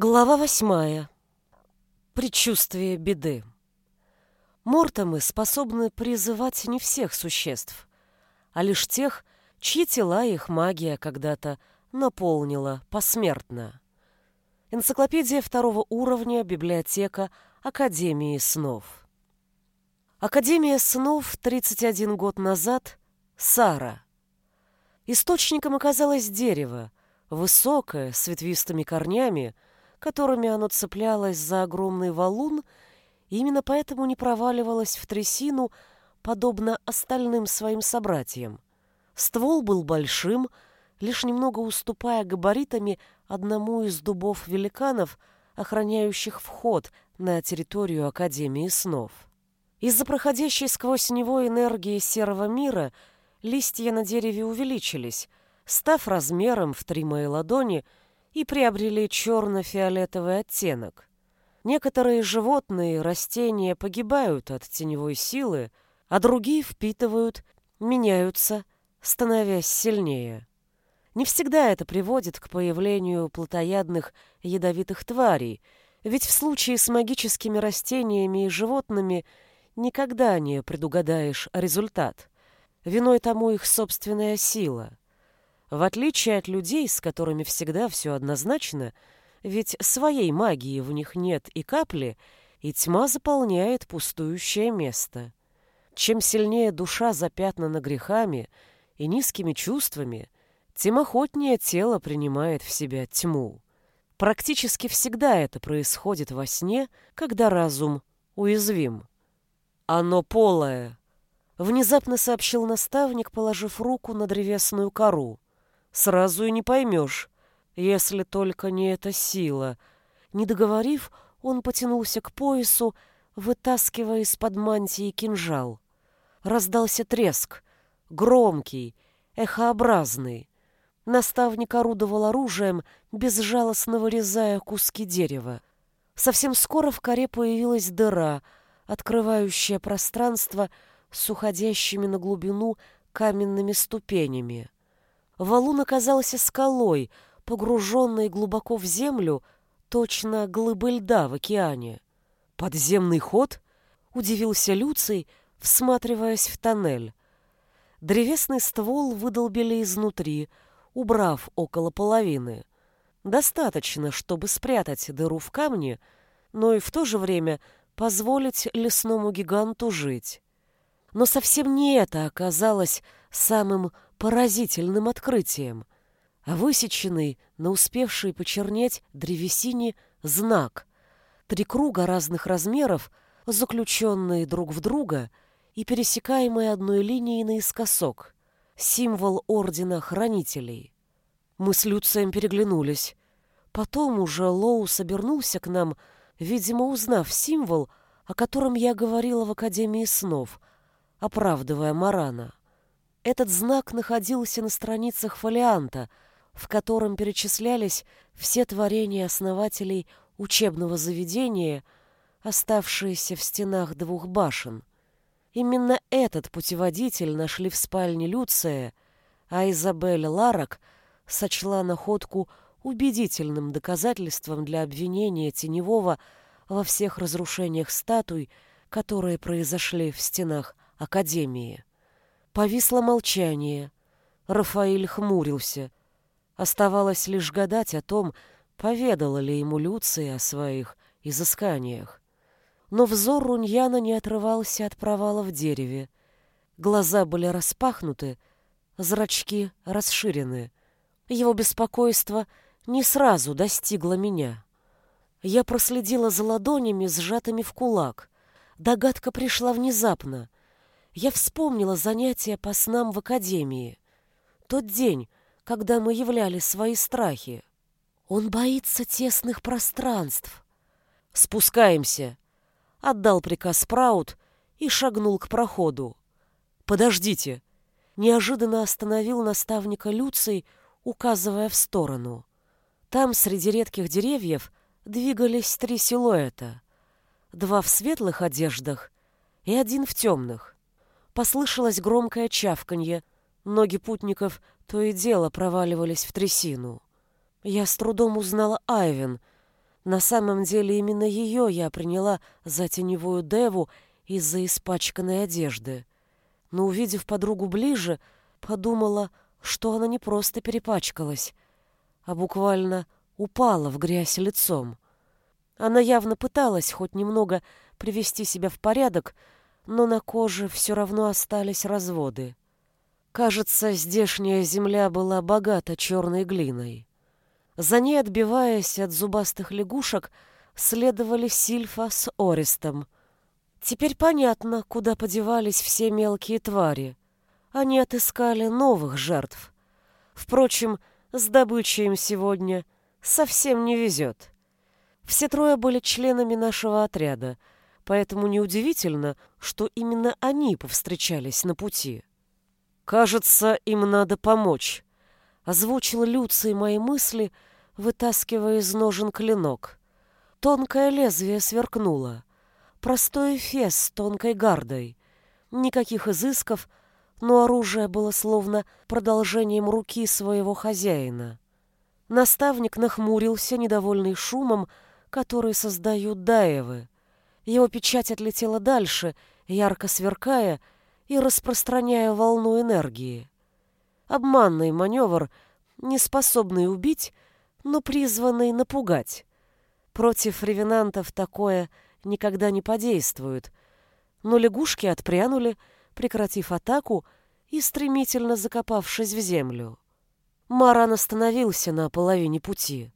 Глава восьмая. Предчувствие беды. Мортомы способны призывать не всех существ, а лишь тех, чьи тела их магия когда-то наполнила посмертно. Энциклопедия второго уровня, библиотека Академии снов. Академия снов 31 год назад. Сара. Источником оказалось дерево, высокое, с ветвистыми корнями, которыми оно цеплялось за огромный валун, именно поэтому не проваливалось в трясину, подобно остальным своим собратьям. Ствол был большим, лишь немного уступая габаритами одному из дубов-великанов, охраняющих вход на территорию Академии снов. Из-за проходящей сквозь него энергии серого мира листья на дереве увеличились, став размером в три мои ладони — и приобрели черно-фиолетовый оттенок. Некоторые животные и растения погибают от теневой силы, а другие впитывают, меняются, становясь сильнее. Не всегда это приводит к появлению плотоядных ядовитых тварей, ведь в случае с магическими растениями и животными никогда не предугадаешь результат. Виной тому их собственная сила. В отличие от людей, с которыми всегда все однозначно, ведь своей магии в них нет и капли, и тьма заполняет пустующее место. Чем сильнее душа запятнана грехами и низкими чувствами, тем охотнее тело принимает в себя тьму. Практически всегда это происходит во сне, когда разум уязвим. «Оно полое», — внезапно сообщил наставник, положив руку на древесную кору сразу и не поймешь, если только не эта сила. Не договорив, он потянулся к поясу, вытаскивая из-под мантии кинжал. Раздался треск, громкий, эхообразный. Наставник орудовал оружием, безжалостно вырезая куски дерева. Совсем скоро в коре появилась дыра, открывающая пространство с уходящими на глубину каменными ступенями. Валун оказался скалой, погруженной глубоко в землю, точно глыбы льда в океане. «Подземный ход?» — удивился Люций, всматриваясь в тоннель. Древесный ствол выдолбили изнутри, убрав около половины. Достаточно, чтобы спрятать дыру в камне, но и в то же время позволить лесному гиганту жить. Но совсем не это оказалось самым поразительным открытием, а высеченный на успевшей почернеть древесине знак. Три круга разных размеров, заключенные друг в друга и пересекаемые одной линией наискосок. Символ Ордена Хранителей. Мы с Люцием переглянулись. Потом уже Лоус обернулся к нам, видимо, узнав символ, о котором я говорила в Академии снов, оправдывая Марана. Этот знак находился на страницах фолианта, в котором перечислялись все творения основателей учебного заведения, оставшиеся в стенах двух башен. Именно этот путеводитель нашли в спальне Люция, а Изабель Ларок сочла находку убедительным доказательством для обвинения Теневого во всех разрушениях статуй, которые произошли в стенах Академии. Повисло молчание. Рафаэль хмурился. Оставалось лишь гадать о том, поведала ли ему Люция о своих изысканиях. Но взор Руньяна не отрывался от провала в дереве. Глаза были распахнуты, зрачки расширены. Его беспокойство не сразу достигло меня. Я проследила за ладонями, сжатыми в кулак. Догадка пришла внезапно я вспомнила занятия по снам в академии. Тот день, когда мы являли свои страхи. Он боится тесных пространств. «Спускаемся!» — отдал приказ Праут и шагнул к проходу. «Подождите!» — неожиданно остановил наставника Люций, указывая в сторону. Там, среди редких деревьев, двигались три силуэта. Два в светлых одеждах и один в темных. Послышалось громкое чавканье. Ноги путников то и дело проваливались в трясину. Я с трудом узнала Айвен. На самом деле именно ее я приняла за теневую деву из-за испачканной одежды. Но, увидев подругу ближе, подумала, что она не просто перепачкалась, а буквально упала в грязь лицом. Она явно пыталась хоть немного привести себя в порядок, но на коже все равно остались разводы. Кажется, здешняя земля была богата черной глиной. За ней, отбиваясь от зубастых лягушек, следовали Сильфа с Ористом. Теперь понятно, куда подевались все мелкие твари. Они отыскали новых жертв. Впрочем, с добычей им сегодня совсем не везет. Все трое были членами нашего отряда, поэтому неудивительно, что именно они повстречались на пути. «Кажется, им надо помочь», — озвучил Люций мои мысли — вытаскивая из ножен клинок. Тонкое лезвие сверкнуло. Простой фес с тонкой гардой. Никаких изысков, но оружие было словно продолжением руки своего хозяина. Наставник нахмурился, недовольный шумом, который создают даевы. Его печать отлетела дальше, ярко сверкая и распространяя волну энергии. Обманный маневр, не способный убить, но призванный напугать. Против ревенантов такое никогда не подействует. Но лягушки отпрянули, прекратив атаку и стремительно закопавшись в землю. Маран остановился на половине пути.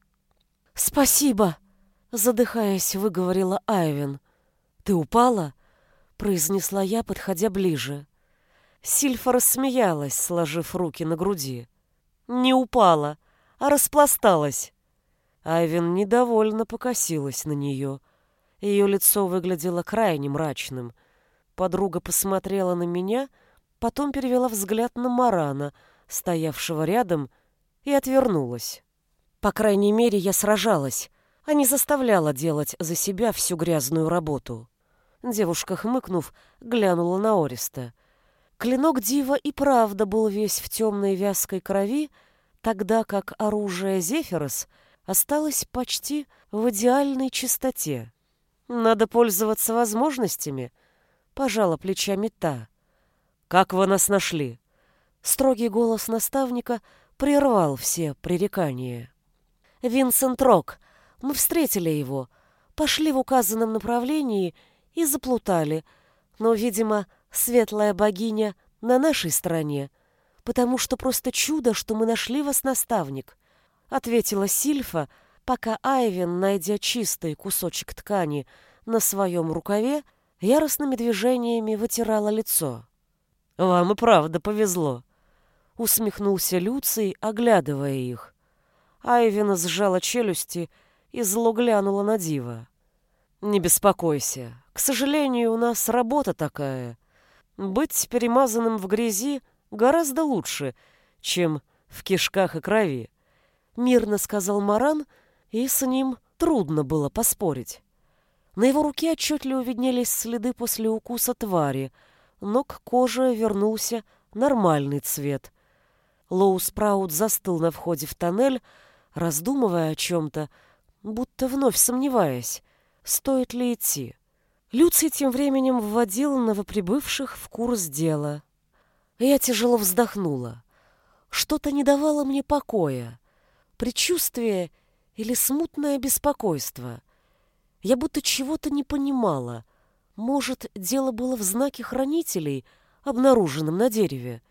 «Спасибо!» — задыхаясь, выговорила Айвен. «Ты упала?» — произнесла я, подходя ближе. Сильфа рассмеялась, сложив руки на груди. «Не упала, а распласталась. Айвен недовольно покосилась на нее. Ее лицо выглядело крайне мрачным. Подруга посмотрела на меня, потом перевела взгляд на Марана, стоявшего рядом, и отвернулась. По крайней мере, я сражалась, а не заставляла делать за себя всю грязную работу. Девушка, хмыкнув, глянула на Ориста. Клинок Дива и правда был весь в темной вязкой крови, тогда как оружие Зефирос осталось почти в идеальной чистоте. Надо пользоваться возможностями, пожала плечами та. Как вы нас нашли? Строгий голос наставника прервал все пререкания. Винсент Рок. Мы встретили его, пошли в указанном направлении и заплутали, но, видимо, светлая богиня на нашей стороне — потому что просто чудо, что мы нашли вас, наставник», — ответила Сильфа, пока Айвен, найдя чистый кусочек ткани на своем рукаве, яростными движениями вытирала лицо. «Вам и правда повезло», — усмехнулся Люций, оглядывая их. Айвена сжала челюсти и зло глянула на Дива. «Не беспокойся. К сожалению, у нас работа такая. Быть перемазанным в грязи гораздо лучше, чем в кишках и крови. Мирно сказал Маран, и с ним трудно было поспорить. На его руке отчетливо виднелись следы после укуса твари, но к коже вернулся нормальный цвет. Лоу Спраут застыл на входе в тоннель, раздумывая о чем-то, будто вновь сомневаясь, стоит ли идти. Люций тем временем вводил новоприбывших в курс дела. Я тяжело вздохнула. Что-то не давало мне покоя. Предчувствие или смутное беспокойство. Я будто чего-то не понимала. Может, дело было в знаке хранителей, обнаруженном на дереве.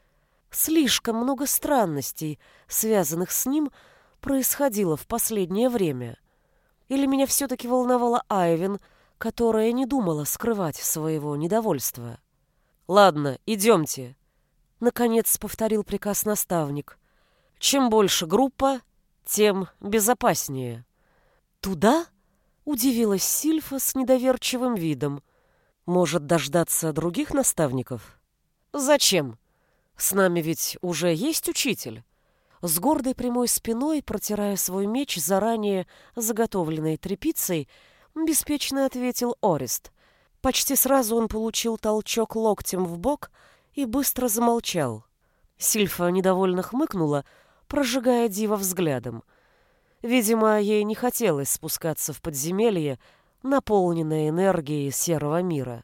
Слишком много странностей, связанных с ним, происходило в последнее время. Или меня все-таки волновала Айвен, которая не думала скрывать своего недовольства. «Ладно, идемте», Наконец повторил приказ наставник. Чем больше группа, тем безопаснее. Туда? Удивилась Сильфа с недоверчивым видом. Может дождаться других наставников? Зачем? С нами ведь уже есть учитель. С гордой прямой спиной, протирая свой меч заранее заготовленной тряпицей, беспечно ответил Орест. Почти сразу он получил толчок локтем в бок — и быстро замолчал. Сильфа недовольно хмыкнула, прожигая Дива взглядом. Видимо, ей не хотелось спускаться в подземелье, наполненное энергией серого мира.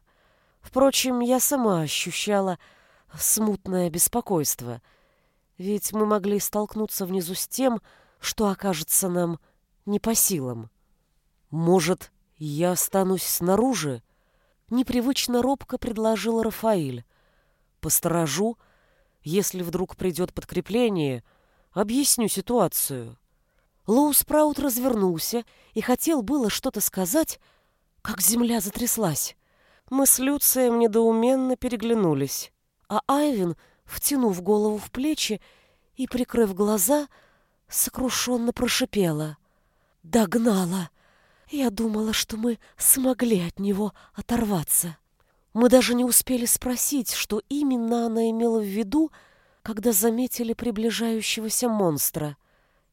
Впрочем, я сама ощущала смутное беспокойство, ведь мы могли столкнуться внизу с тем, что окажется нам не по силам. Может, я останусь снаружи? Непривычно робко предложил Рафаиль. Посторожу, если вдруг придет подкрепление, объясню ситуацию. Лоу Спраут развернулся и хотел было что-то сказать, как земля затряслась. Мы с Люцием недоуменно переглянулись, а Айвин, втянув голову в плечи и прикрыв глаза, сокрушенно прошипела. «Догнала! Я думала, что мы смогли от него оторваться». Мы даже не успели спросить, что именно она имела в виду, когда заметили приближающегося монстра.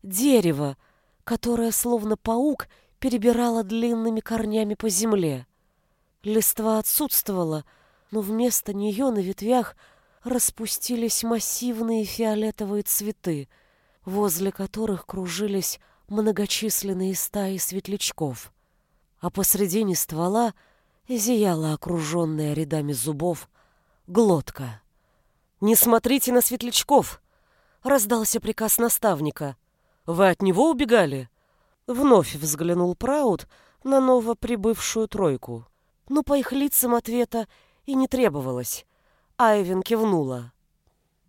Дерево, которое, словно паук, перебирало длинными корнями по земле. Листва отсутствовала, но вместо нее на ветвях распустились массивные фиолетовые цветы, возле которых кружились многочисленные стаи светлячков. А посредине ствола — зияла окруженная рядами зубов глотка. «Не смотрите на светлячков!» — раздался приказ наставника. «Вы от него убегали?» Вновь взглянул Праут на новоприбывшую тройку. Но по их лицам ответа и не требовалось. Айвен кивнула.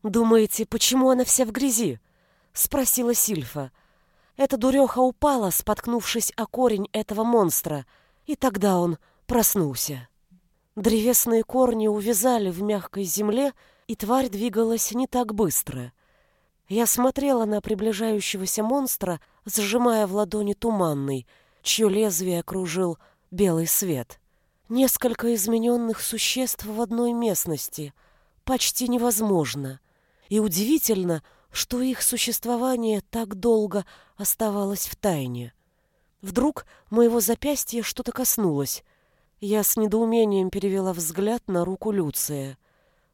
«Думаете, почему она вся в грязи?» — спросила Сильфа. Эта дуреха упала, споткнувшись о корень этого монстра, и тогда он проснулся. Древесные корни увязали в мягкой земле, и тварь двигалась не так быстро. Я смотрела на приближающегося монстра, сжимая в ладони туманный, чье лезвие окружил белый свет. Несколько измененных существ в одной местности. Почти невозможно. И удивительно, что их существование так долго оставалось в тайне. Вдруг моего запястья что-то коснулось. Я с недоумением перевела взгляд на руку Люция.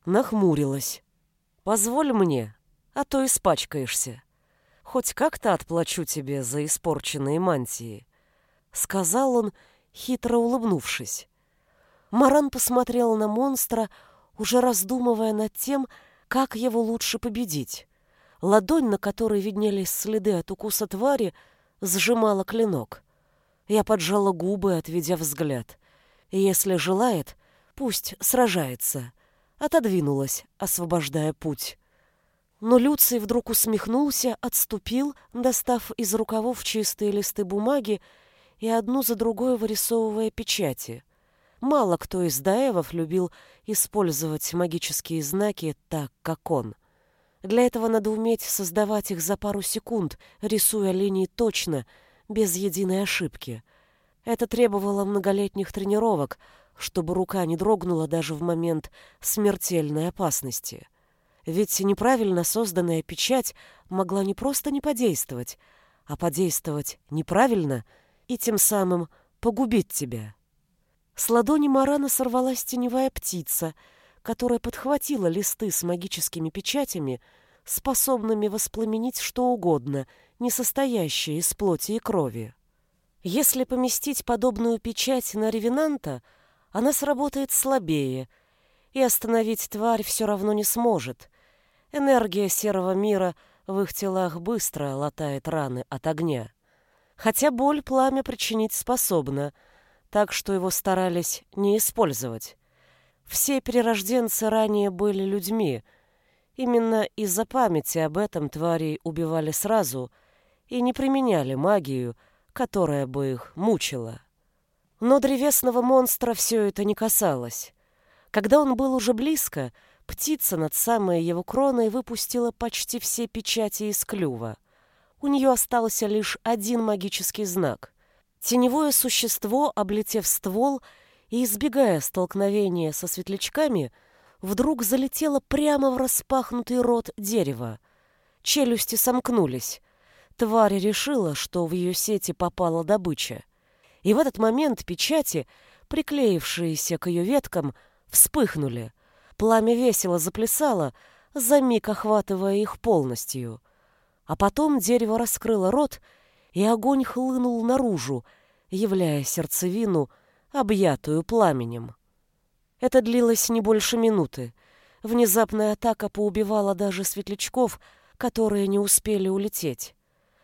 Нахмурилась. «Позволь мне, а то испачкаешься. Хоть как-то отплачу тебе за испорченные мантии», — сказал он, хитро улыбнувшись. Маран посмотрел на монстра, уже раздумывая над тем, как его лучше победить. Ладонь, на которой виднелись следы от укуса твари, сжимала клинок. Я поджала губы, отведя взгляд. Если желает, пусть сражается. Отодвинулась, освобождая путь. Но Люций вдруг усмехнулся, отступил, достав из рукавов чистые листы бумаги и одну за другой вырисовывая печати. Мало кто из даевов любил использовать магические знаки так, как он. Для этого надо уметь создавать их за пару секунд, рисуя линии точно, без единой ошибки. Это требовало многолетних тренировок, чтобы рука не дрогнула даже в момент смертельной опасности. Ведь неправильно созданная печать могла не просто не подействовать, а подействовать неправильно и тем самым погубить тебя. С ладони Марана сорвалась теневая птица, которая подхватила листы с магическими печатями, способными воспламенить что угодно, не состоящее из плоти и крови. Если поместить подобную печать на ревенанта, она сработает слабее, и остановить тварь все равно не сможет. Энергия серого мира в их телах быстро латает раны от огня. Хотя боль пламя причинить способна, так что его старались не использовать. Все перерожденцы ранее были людьми. Именно из-за памяти об этом тварей убивали сразу и не применяли магию, которая бы их мучила. Но древесного монстра все это не касалось. Когда он был уже близко, птица над самой его кроной выпустила почти все печати из клюва. У нее остался лишь один магический знак. Теневое существо, облетев ствол и избегая столкновения со светлячками, вдруг залетело прямо в распахнутый рот дерева. Челюсти сомкнулись. Тварь решила, что в ее сети попала добыча. И в этот момент печати, приклеившиеся к ее веткам, вспыхнули. Пламя весело заплясало, за миг охватывая их полностью. А потом дерево раскрыло рот, и огонь хлынул наружу, являя сердцевину, объятую пламенем. Это длилось не больше минуты. Внезапная атака поубивала даже светлячков, которые не успели улететь.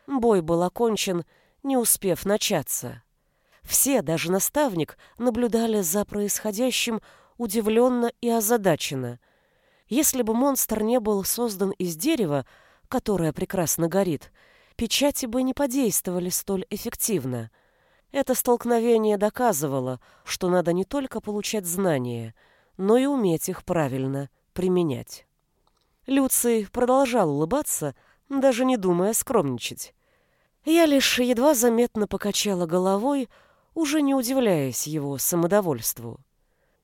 Бой был окончен, не успев начаться. Все, даже наставник, наблюдали за происходящим удивленно и озадаченно. Если бы монстр не был создан из дерева, которое прекрасно горит, печати бы не подействовали столь эффективно. Это столкновение доказывало, что надо не только получать знания, но и уметь их правильно применять. Люций продолжал улыбаться, даже не думая скромничать. Я лишь едва заметно покачала головой, уже не удивляясь его самодовольству.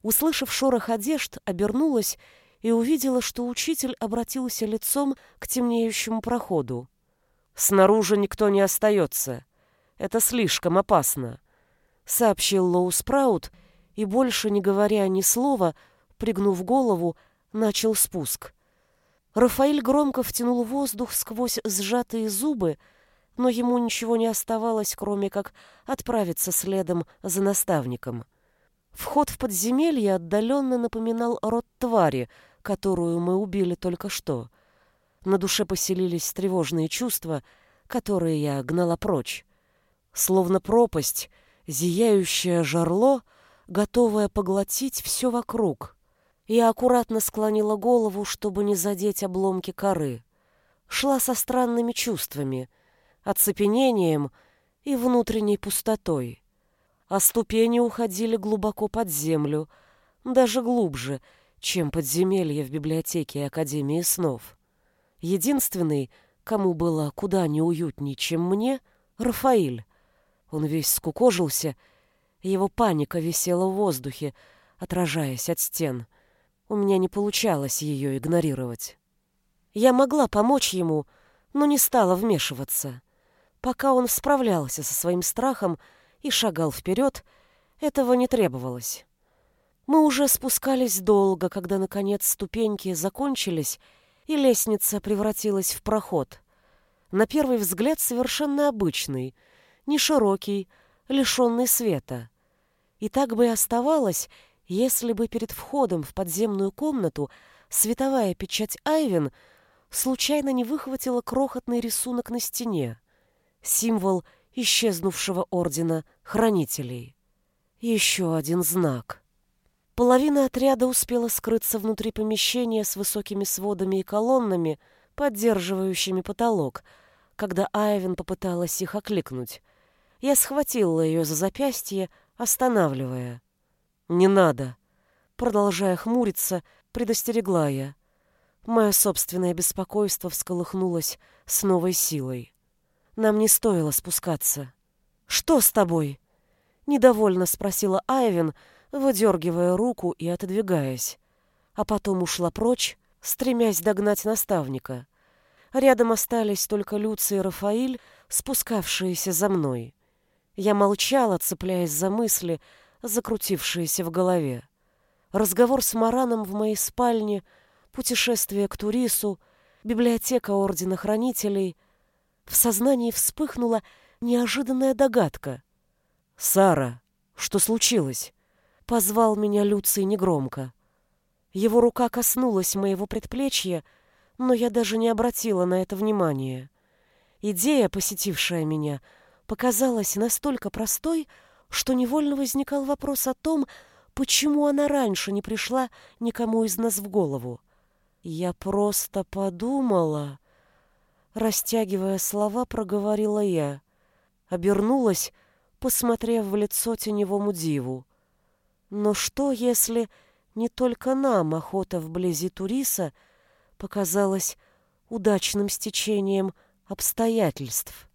Услышав шорох одежд, обернулась и увидела, что учитель обратился лицом к темнеющему проходу. «Снаружи никто не остается. Это слишком опасно», — сообщил Лоу Спраут, и, больше не говоря ни слова, пригнув голову, начал спуск. Рафаэль громко втянул воздух сквозь сжатые зубы, но ему ничего не оставалось, кроме как отправиться следом за наставником. Вход в подземелье отдаленно напоминал род твари, которую мы убили только что. На душе поселились тревожные чувства, которые я гнала прочь. Словно пропасть, зияющее жерло, готовое поглотить все вокруг. Я аккуратно склонила голову, чтобы не задеть обломки коры. Шла со странными чувствами — оцепенением и внутренней пустотой. А ступени уходили глубоко под землю, даже глубже, чем подземелье в библиотеке Академии снов. Единственный, кому было куда неуютнее, чем мне, Рафаиль. Он весь скукожился, его паника висела в воздухе, отражаясь от стен. У меня не получалось ее игнорировать. Я могла помочь ему, но не стала вмешиваться. Пока он справлялся со своим страхом и шагал вперед, этого не требовалось. Мы уже спускались долго, когда, наконец, ступеньки закончились, и лестница превратилась в проход. На первый взгляд совершенно обычный, не широкий, лишенный света. И так бы и оставалось, если бы перед входом в подземную комнату световая печать Айвен случайно не выхватила крохотный рисунок на стене символ исчезнувшего ордена хранителей. Еще один знак. Половина отряда успела скрыться внутри помещения с высокими сводами и колоннами, поддерживающими потолок, когда Айвен попыталась их окликнуть. Я схватила ее за запястье, останавливая. «Не надо!» Продолжая хмуриться, предостерегла я. Мое собственное беспокойство всколыхнулось с новой силой. Нам не стоило спускаться. «Что с тобой?» Недовольно спросила Айвен, выдергивая руку и отодвигаясь. А потом ушла прочь, стремясь догнать наставника. Рядом остались только Люций и Рафаиль, спускавшиеся за мной. Я молчала, цепляясь за мысли, закрутившиеся в голове. Разговор с Мараном в моей спальне, путешествие к Турису, библиотека Ордена Хранителей, в сознании вспыхнула неожиданная догадка. «Сара, что случилось?» — позвал меня Люций негромко. Его рука коснулась моего предплечья, но я даже не обратила на это внимания. Идея, посетившая меня, показалась настолько простой, что невольно возникал вопрос о том, почему она раньше не пришла никому из нас в голову. Я просто подумала... Растягивая слова, проговорила я. Обернулась, посмотрев в лицо теневому диву. Но что, если не только нам охота вблизи Туриса показалась удачным стечением обстоятельств?